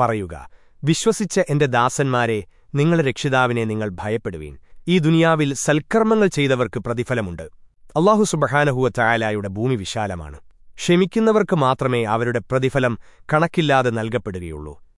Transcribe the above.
പറയുക വിശ്വസിച്ച എന്റെ ദാസന്മാരെ നിങ്ങളുടെ രക്ഷിതാവിനെ നിങ്ങൾ ഭയപ്പെടുവീൻ. ഈ ദുനിയാവിൽ സൽക്കർമ്മങ്ങൾ ചെയ്തവർക്ക് പ്രതിഫലമുണ്ട്. അള്ളാഹു സുബഹാനഹുവ ചായാലായുടെ ഭൂമി വിശാലമാണ്. ക്ഷമിക്കുന്നവർക്ക് മാത്രമേ അവരുടെ പ്രതിഫലം കണക്കില്ലാതെ നൽകപ്പെടുകയുള്ളൂ.